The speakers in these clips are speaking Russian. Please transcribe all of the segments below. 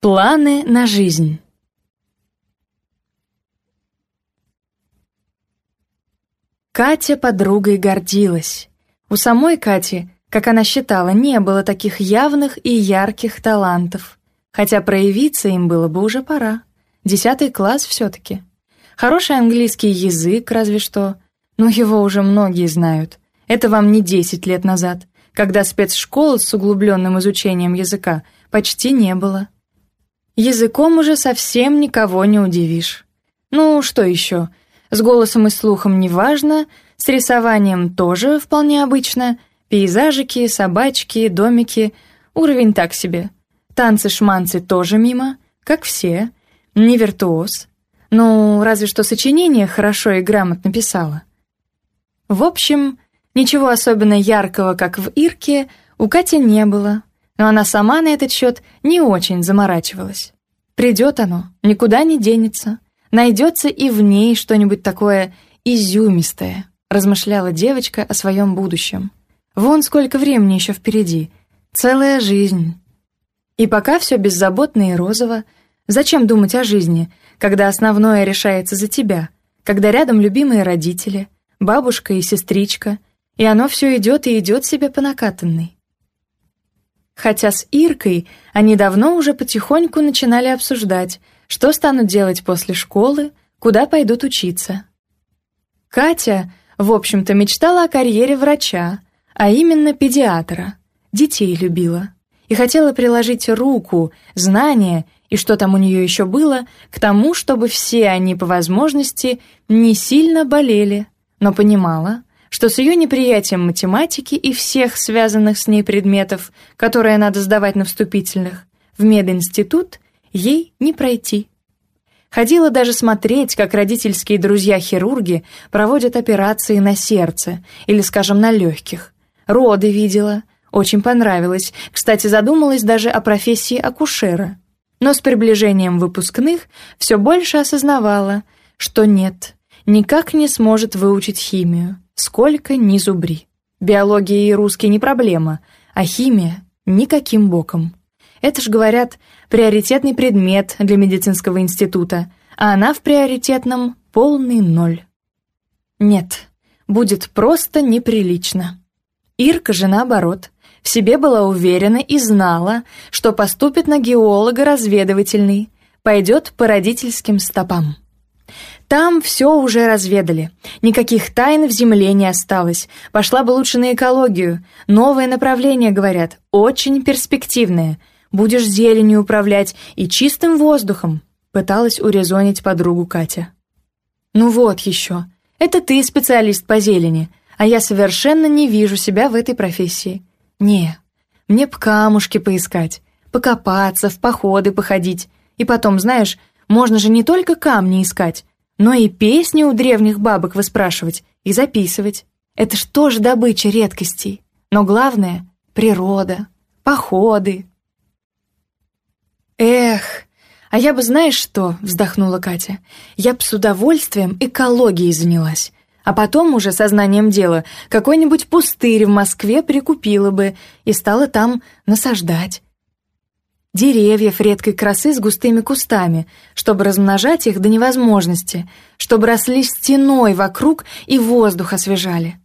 Планы на жизнь. Катя подругой гордилась. У самой Кати, как она считала, не было таких явных и ярких талантов. Хотя проявиться им было бы уже пора. Десятый класс все-таки. Хороший английский язык, разве что. Но его уже многие знают. Это вам не 10 лет назад, когда спецшкол с углубленным изучением языка почти не было языком уже совсем никого не удивишь. Ну, что еще? С голосом и слухом неважно, с рисованием тоже вполне обычно, пейзажики, собачки, домики, уровень так себе. Танцы-шманцы тоже мимо, как все, не виртуоз. Ну, разве что сочинение хорошо и грамотно писала. В общем, ничего особенно яркого, как в Ирке, у Кати не было, но она сама на этот счет не очень заморачивалась. Придет оно, никуда не денется, найдется и в ней что-нибудь такое изюмистое, размышляла девочка о своем будущем. Вон сколько времени еще впереди, целая жизнь. И пока все беззаботно и розово, зачем думать о жизни, когда основное решается за тебя, когда рядом любимые родители, бабушка и сестричка, и оно все идет и идет себе по накатанной. Хотя с Иркой они давно уже потихоньку начинали обсуждать, что станут делать после школы, куда пойдут учиться. Катя, в общем-то, мечтала о карьере врача, а именно педиатра, детей любила и хотела приложить руку, знания и что там у нее еще было, к тому, чтобы все они по возможности не сильно болели, но понимала, что с ее неприятием математики и всех связанных с ней предметов, которые надо сдавать на вступительных, в мединститут ей не пройти. Ходила даже смотреть, как родительские друзья-хирурги проводят операции на сердце или, скажем, на легких. Роды видела, очень понравилось. Кстати, задумалась даже о профессии акушера. Но с приближением выпускных все больше осознавала, что нет, никак не сможет выучить химию Сколько ни зубри. Биология и русский не проблема, а химия — никаким боком. Это ж, говорят, приоритетный предмет для медицинского института, а она в приоритетном — полный ноль. Нет, будет просто неприлично. Ирка же наоборот. В себе была уверена и знала, что поступит на геолога разведывательный, пойдет по родительским стопам. Там все уже разведали. Никаких тайн в земле не осталось. Пошла бы лучше на экологию. Новое направление, говорят, очень перспективное. Будешь зеленью управлять и чистым воздухом», — пыталась урезонить подругу Катя. «Ну вот еще. Это ты специалист по зелени, а я совершенно не вижу себя в этой профессии. Не, мне б камушки поискать, покопаться, в походы походить. И потом, знаешь, можно же не только камни искать, но и песни у древних бабок выспрашивать и записывать. Это ж тоже добыча редкостей. Но главное — природа, походы. Эх, а я бы знаешь что, вздохнула Катя, я бы с удовольствием экологией занялась. А потом уже сознанием дела какой-нибудь пустырь в Москве прикупила бы и стала там насаждать деревьев редкой красы с густыми кустами, чтобы размножать их до невозможности, чтобы росли стеной вокруг и воздух освежали.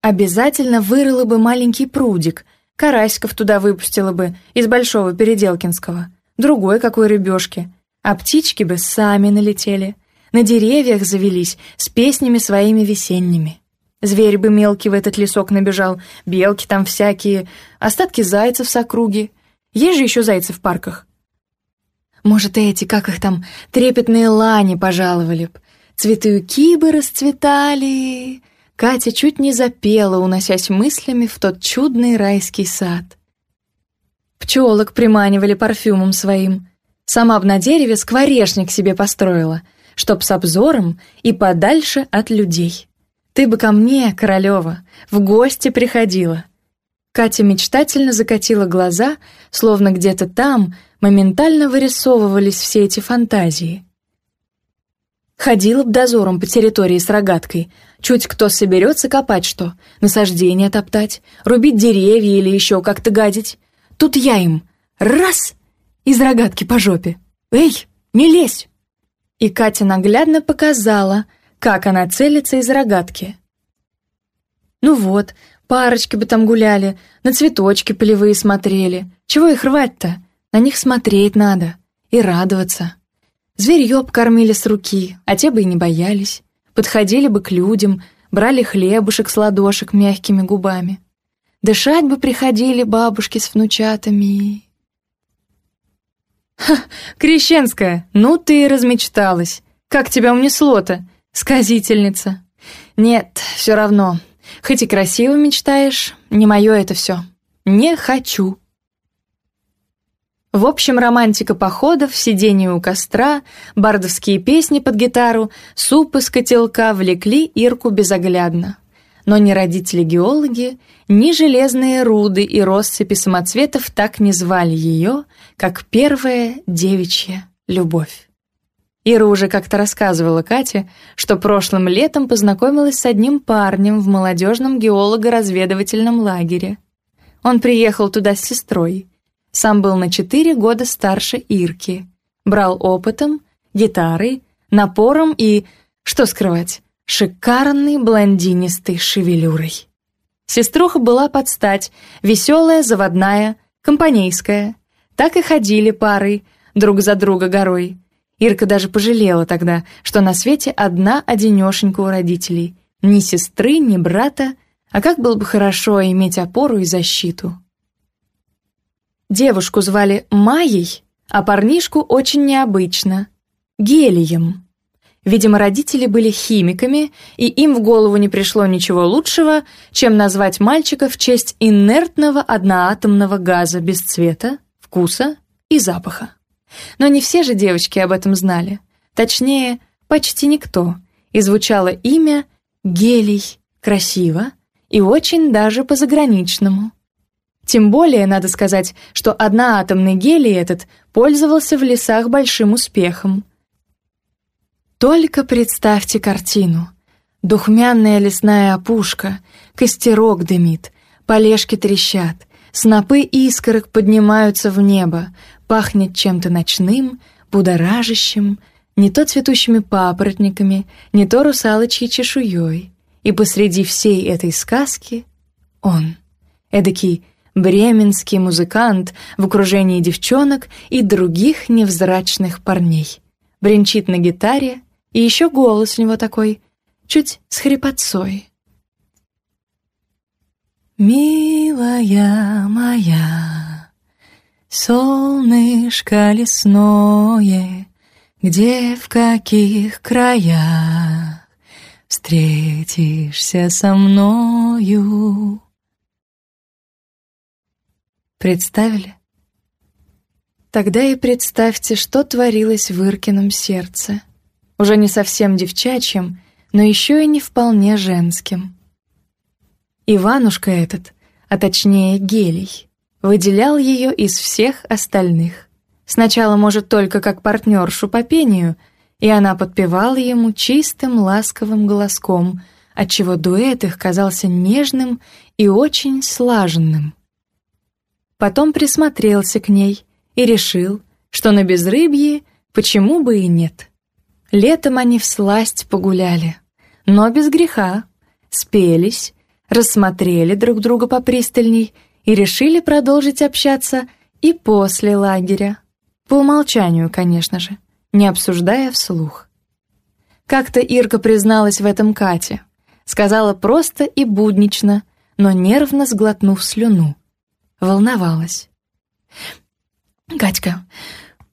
Обязательно вырыла бы маленький прудик, карасиков туда выпустила бы из Большого Переделкинского, другой какой рыбешки, а птички бы сами налетели, на деревьях завелись с песнями своими весенними. Зверь бы мелкий в этот лесок набежал, белки там всякие, остатки зайцев с округи — есть же еще зайцы в парках. Может, эти, как их там, трепетные лани пожаловали б. у кибы расцветали. Катя чуть не запела, уносясь мыслями в тот чудный райский сад. Пчелок приманивали парфюмом своим. Сама б на дереве скворечник себе построила, чтоб с обзором и подальше от людей. Ты бы ко мне, Королева, в гости приходила — Катя мечтательно закатила глаза, словно где-то там моментально вырисовывались все эти фантазии. Ходила б дозором по территории с рогаткой. Чуть кто соберется копать что, насаждение топтать, рубить деревья или еще как-то гадить. Тут я им раз из рогатки по жопе. «Эй, не лезь!» И Катя наглядно показала, как она целится из рогатки. Ну вот, парочки бы там гуляли, на цветочки полевые смотрели. Чего их рвать-то? На них смотреть надо и радоваться. Зверьё кормили с руки, а те бы и не боялись. Подходили бы к людям, брали хлебушек с ладошек мягкими губами. Дышать бы приходили бабушки с внучатами. «Ха, Крещенская, ну ты и размечталась. Как тебя унесло-то, сказительница?» «Нет, все равно. Хоть и красиво мечтаешь, не мое это все. Не хочу. В общем, романтика походов, сидение у костра, бардовские песни под гитару, суп из котелка влекли Ирку безоглядно. Но ни родители-геологи, ни железные руды и россыпи самоцветов так не звали ее, как первая девичья любовь. Ира уже как-то рассказывала Кате, что прошлым летом познакомилась с одним парнем в молодежном геолого-разведывательном лагере. Он приехал туда с сестрой. Сам был на четыре года старше Ирки. Брал опытом, гитарой, напором и, что скрывать, шикарной блондинистой шевелюрой. Сеструха была под стать, веселая, заводная, компанейская. Так и ходили пары, друг за друга горой – Ирка даже пожалела тогда, что на свете одна одинешенька у родителей. Ни сестры, ни брата, а как было бы хорошо иметь опору и защиту. Девушку звали Майей, а парнишку очень необычно — Гелием. Видимо, родители были химиками, и им в голову не пришло ничего лучшего, чем назвать мальчика в честь инертного одноатомного газа без цвета, вкуса и запаха. Но не все же девочки об этом знали. Точнее, почти никто. И звучало имя Гелий. Красиво и очень даже по-заграничному. Тем более, надо сказать, что одноатомный гелий этот пользовался в лесах большим успехом. Только представьте картину. Духмянная лесная опушка, костерок дымит, полежки трещат, снопы искорок поднимаются в небо, пахнет чем-то ночным, будоражащим, не то цветущими папоротниками, не то русалочьей чешуей. И посреди всей этой сказки он, эдакий бременский музыкант в окружении девчонок и других невзрачных парней. Бренчит на гитаре, и еще голос у него такой, чуть с хрипотцой. «Милая моя», Солнышко лесное, где в каких краях встретишься со мною? Представили? Тогда и представьте, что творилось в Иркином сердце. Уже не совсем девчачьим, но еще и не вполне женским. Иванушка этот, а точнее гелий — выделял ее из всех остальных. Сначала, может, только как партнершу по пению, и она подпевала ему чистым ласковым голоском, отчего дуэт их казался нежным и очень слаженным. Потом присмотрелся к ней и решил, что на безрыбье почему бы и нет. Летом они всласть погуляли, но без греха, спелись, рассмотрели друг друга попристальней — и решили продолжить общаться и после лагеря. По умолчанию, конечно же, не обсуждая вслух. Как-то Ирка призналась в этом Кате. Сказала просто и буднично, но нервно сглотнув слюну. Волновалась. «Катька,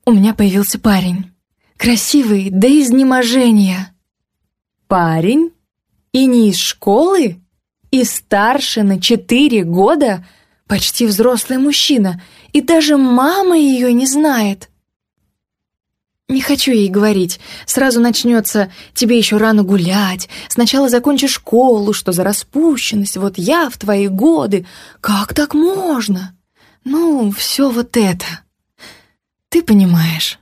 у меня появился парень. Красивый, до изнеможения». «Парень? И не из школы? И старше на четыре года?» почти взрослый мужчина, и даже мама ее не знает. Не хочу ей говорить. Сразу начнется «тебе еще рано гулять», «сначала закончи школу, что за распущенность, вот я в твои годы». Как так можно? Ну, все вот это. Ты понимаешь.